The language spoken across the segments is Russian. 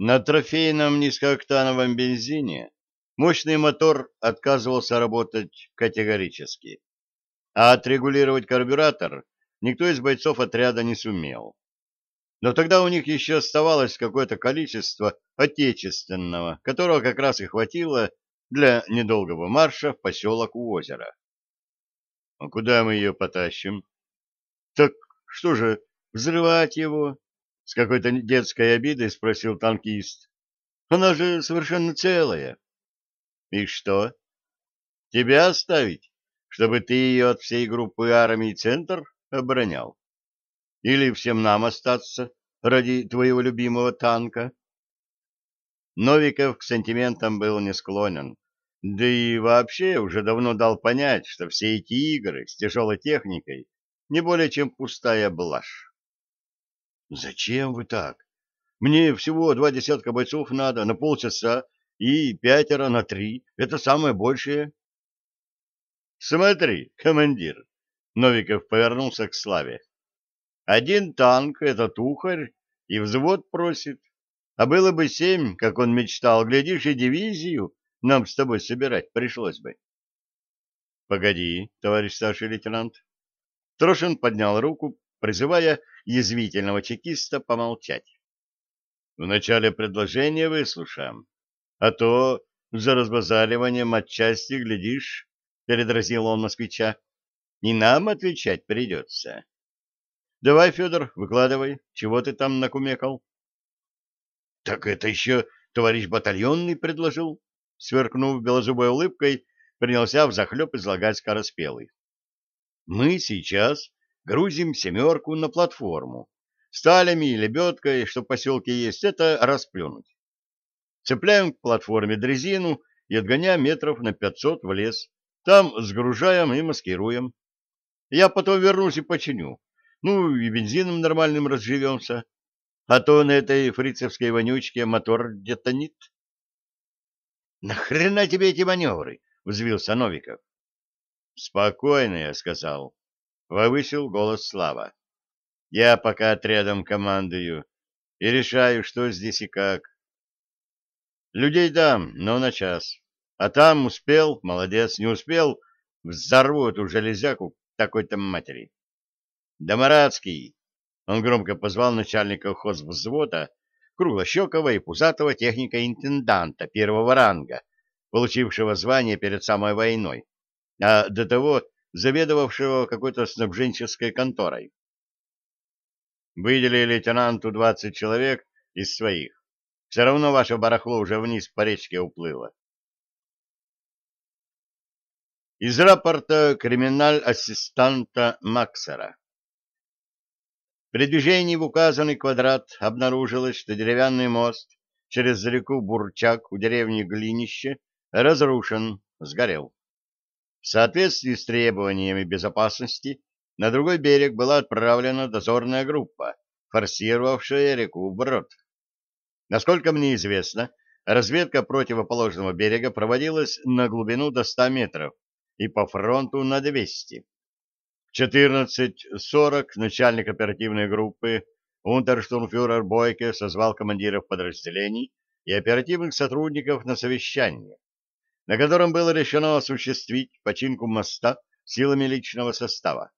На трофейном низкооктановом бензине мощный мотор отказывался работать категорически, а отрегулировать карбюратор никто из бойцов отряда не сумел. Но тогда у них еще оставалось какое-то количество отечественного, которого как раз и хватило для недолгого марша в поселок у озера. — А куда мы ее потащим? — Так что же, взрывать его? — с какой-то детской обидой спросил танкист. — Она же совершенно целая. — И что? Тебя оставить, чтобы ты ее от всей группы армий «Центр» оборонял? Или всем нам остаться ради твоего любимого танка? Новиков к сантиментам был не склонен, да и вообще уже давно дал понять, что все эти игры с тяжелой техникой не более чем пустая блажь. «Зачем вы так? Мне всего два десятка бойцов надо на полчаса и пятеро на три. Это самое большее». «Смотри, командир!» — Новиков повернулся к Славе. «Один танк — это тухарь, и взвод просит. А было бы семь, как он мечтал, глядишь, и дивизию нам с тобой собирать пришлось бы. — Погоди, товарищ старший лейтенант. Трошин поднял руку, призывая язвительного чекиста помолчать. — Вначале предложение выслушаем, а то за разбазариванием отчасти, глядишь, — передразил он москвича, — и нам отвечать придется. Давай, Федор, выкладывай, чего ты там накумекал? — Так это еще товарищ батальонный предложил, сверкнув белозубой улыбкой, принялся взахлеб излагать скороспелый. Мы сейчас грузим «семерку» на платформу. Сталями и лебедкой, что в поселке есть, это расплюнуть. Цепляем к платформе дрезину и отгоняем метров на пятьсот в лес. Там сгружаем и маскируем. Я потом вернусь и починю. Ну, и бензином нормальным разживемся. А то на этой фрицевской вонючке мотор детонит. — Нахрена тебе эти маневры? — взвился Новиков. — Спокойно, я сказал. Повысил голос Слава. — Я пока отрядом командую и решаю, что здесь и как. Людей дам, но на час. А там успел, молодец, не успел, взорву эту железяку такой-то матери. Да Маратский! Он громко позвал начальника хозвзвода круглощекого и пузатого техника-интенданта первого ранга, получившего звание перед самой войной, а до того заведовавшего какой-то снабженческой конторой. Выделили лейтенанту 20 человек из своих. Все равно ваше барахло уже вниз по речке уплыло. Из рапорта криминаль-ассистанта Максера. При движении в указанный квадрат обнаружилось, что деревянный мост через реку Бурчак у деревни Глинище разрушен, сгорел. В соответствии с требованиями безопасности на другой берег была отправлена дозорная группа, форсировавшая реку вброд. Насколько мне известно, разведка противоположного берега проводилась на глубину до 100 метров и по фронту на 200. В 14.40 начальник оперативной группы унтерштурмфюрер Бойке созвал командиров подразделений и оперативных сотрудников на совещание, на котором было решено осуществить починку моста силами личного состава,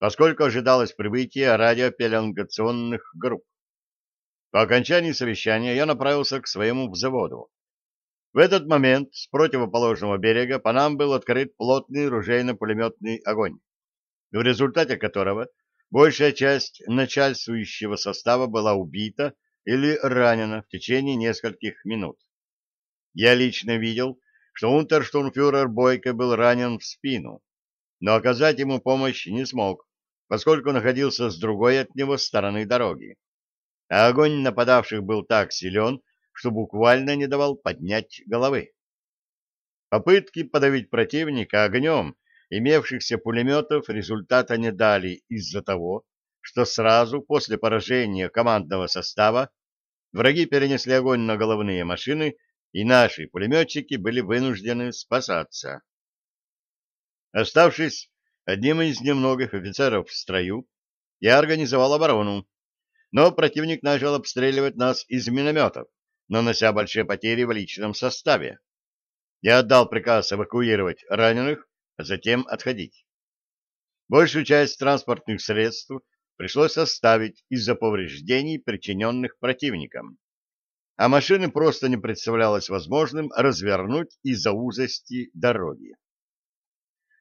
поскольку ожидалось прибытие радиопеленгационных групп. По окончании совещания я направился к своему взводу. В этот момент с противоположного берега по нам был открыт плотный ружейно-пулеметный огонь в результате которого большая часть начальствующего состава была убита или ранена в течение нескольких минут. Я лично видел, что унтерштурмфюрер Бойко был ранен в спину, но оказать ему помощь не смог, поскольку находился с другой от него стороны дороги. А огонь нападавших был так силен, что буквально не давал поднять головы. Попытки подавить противника огнем имевшихся пулеметов результата не дали из-за того, что сразу после поражения командного состава враги перенесли огонь на головные машины, и наши пулеметчики были вынуждены спасаться. Оставшись одним из немногих офицеров в строю, я организовал оборону, но противник начал обстреливать нас из минометов, нанося большие потери в личном составе. Я отдал приказ эвакуировать раненых, а затем отходить. Большую часть транспортных средств пришлось оставить из-за повреждений, причиненных противником. А машины просто не представлялось возможным развернуть из-за узости дороги.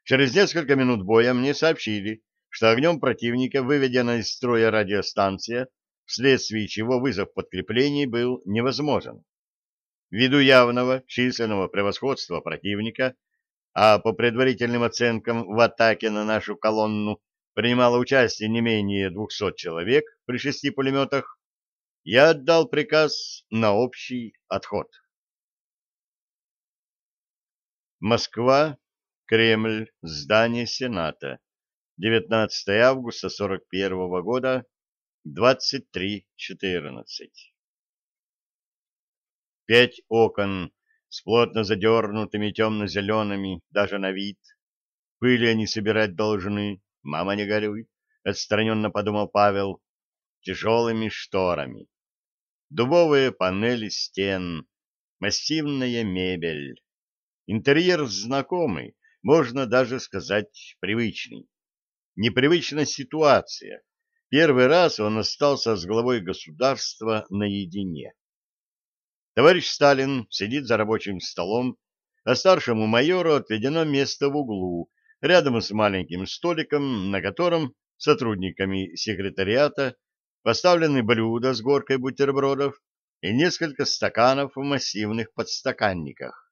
Через несколько минут боя мне сообщили, что огнем противника выведена из строя радиостанция, вследствие чего вызов подкреплений был невозможен. Ввиду явного численного превосходства противника, а по предварительным оценкам в атаке на нашу колонну принимало участие не менее 200 человек при шести пулеметах, я отдал приказ на общий отход. Москва, Кремль, здание Сената, 19 августа 41 года, 23.14. Пять окон с плотно задернутыми темно-зелеными, даже на вид. Пыли они собирать должны, мама не горюй, — отстраненно подумал Павел, тяжелыми шторами. Дубовые панели стен, массивная мебель. Интерьер знакомый, можно даже сказать привычный. Непривычная ситуация. Первый раз он остался с главой государства наедине. Товарищ Сталин сидит за рабочим столом, а старшему майору отведено место в углу, рядом с маленьким столиком, на котором сотрудниками секретариата поставлены блюда с горкой бутербродов и несколько стаканов в массивных подстаканниках.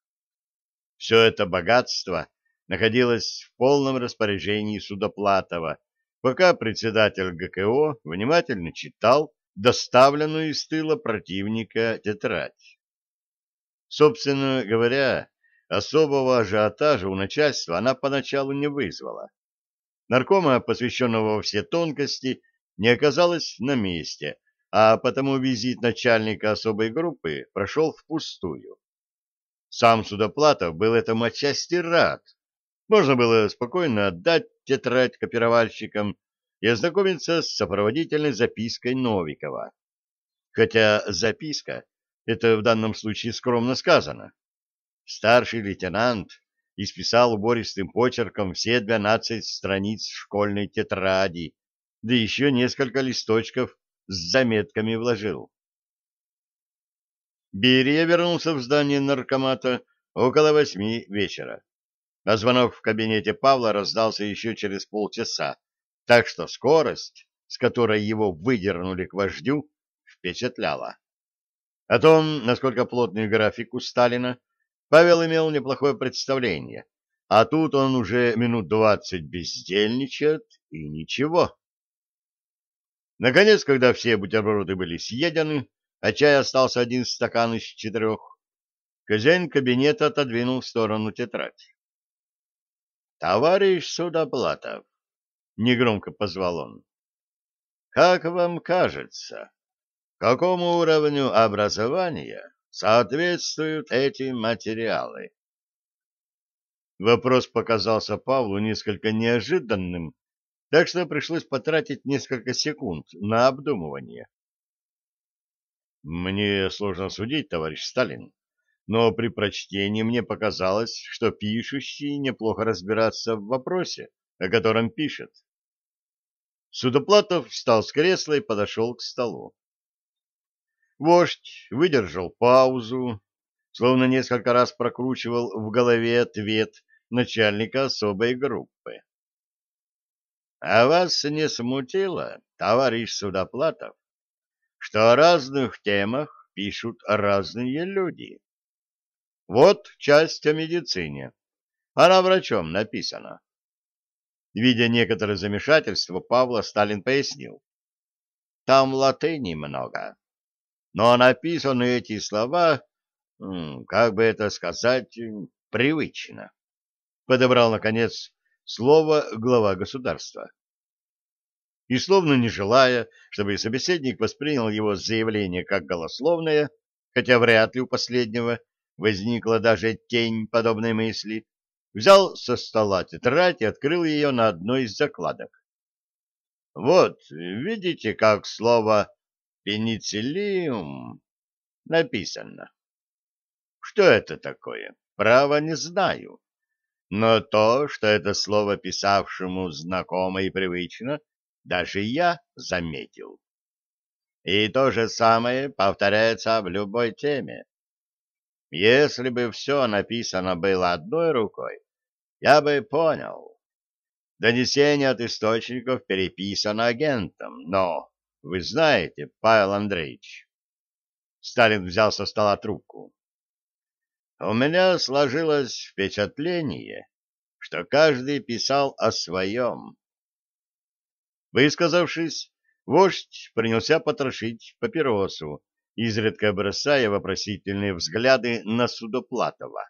Все это богатство находилось в полном распоряжении Судоплатова, пока председатель ГКО внимательно читал доставленную из тыла противника тетрадь. Собственно говоря, особого ажиотажа у начальства она поначалу не вызвала. Наркома, посвященного во все тонкости, не оказалось на месте, а потому визит начальника особой группы прошел впустую. Сам Судоплатов был этому отчасти рад. Можно было спокойно отдать тетрадь копировальщикам и ознакомиться с сопроводительной запиской Новикова. Хотя записка — это в данном случае скромно сказано. Старший лейтенант исписал убористым почерком все двенадцать страниц школьной тетради, да еще несколько листочков с заметками вложил. Берия вернулся в здание наркомата около восьми вечера. А звонок в кабинете Павла раздался еще через полчаса, так что скорость, с которой его выдернули к вождю, впечатляла. О том, насколько плотный график у Сталина, Павел имел неплохое представление, а тут он уже минут двадцать бездельничает и ничего. Наконец, когда все бутерброды были съедены, а чай остался один стакан из четырех, хозяин кабинета отодвинул в сторону тетрадь. — Товарищ Судоплатов, — негромко позвал он, — как вам кажется, какому уровню образования соответствуют эти материалы? Вопрос показался Павлу несколько неожиданным, так что пришлось потратить несколько секунд на обдумывание. Мне сложно судить, товарищ Сталин, но при прочтении мне показалось, что пишущий неплохо разбирается в вопросе, о котором пишет. Судоплатов встал с кресла и подошел к столу. Вождь выдержал паузу, словно несколько раз прокручивал в голове ответ начальника особой группы. — А вас не смутило, товарищ Судоплатов, что о разных темах пишут разные люди? Вот часть о медицине. Она врачом написана. Видя некоторое замешательство, Павла Сталин пояснил. Там латыни много. Но написаны эти слова, как бы это сказать, привычно. Подобрал, наконец, слово глава государства. И словно не желая, чтобы собеседник воспринял его заявление как голословное, хотя вряд ли у последнего возникла даже тень подобной мысли, взял со стола тетрадь и открыл ее на одной из закладок. Вот, видите, как слово «пенициллиум» написано. Что это такое? Право не знаю. Но то, что это слово писавшему знакомо и привычно, даже я заметил. И то же самое повторяется в любой теме. Если бы все написано было одной рукой, я бы понял. Донесение от источников переписано агентом, но, вы знаете, Павел Андреевич, Сталин взял со стола трубку. У меня сложилось впечатление, что каждый писал о своем. Высказавшись, вождь принялся потрошить папиросу, изредка бросая вопросительные взгляды на Судоплатова.